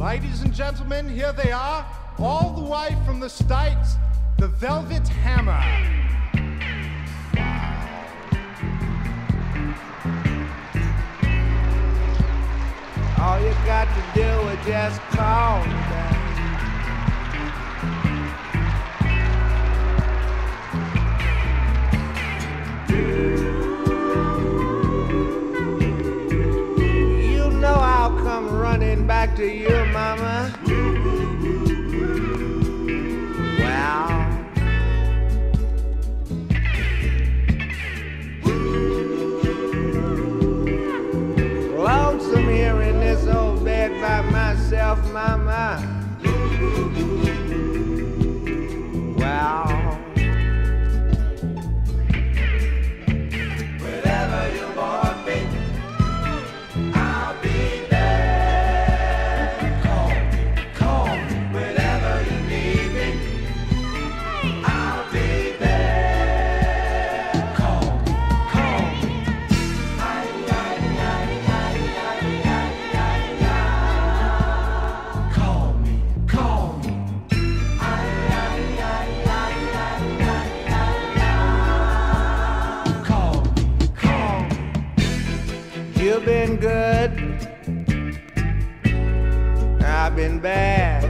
Ladies and gentlemen, here they are, all the way from the States, the Velvet Hammer. All you got to do is just call me back. Running back to you, mama. Well, lonesome here in this old bed by myself, mama. You've been good. I've been bad.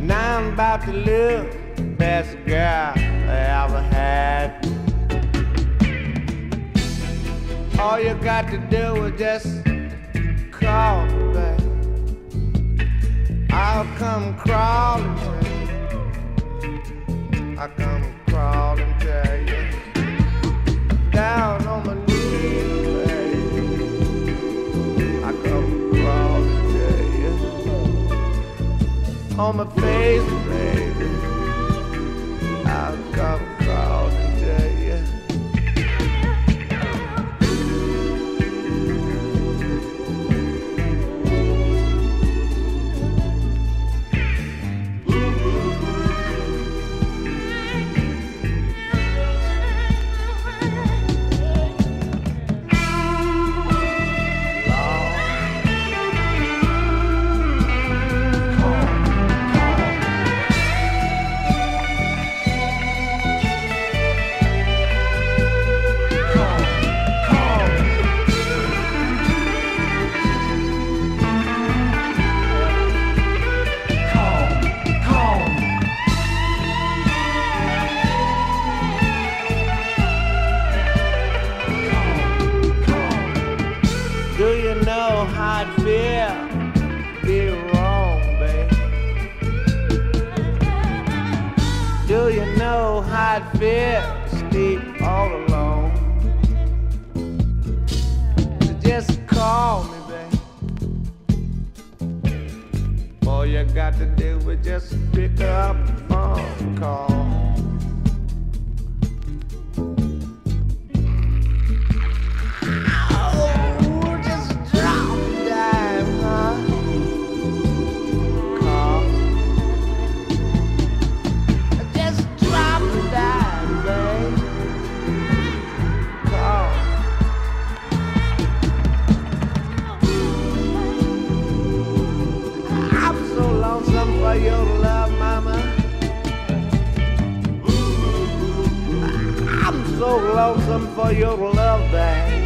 Now I'm about to lose the best girl I ever had. All you got to do is just call me. I'll come crawling. I'll come On my face, baby. Know how it feel? Be wrong, babe. Do you know how it feels? Sleep all alone. So Just call me, babe. All you got to do is just pick up the phone call. So lonesome for your love, babe.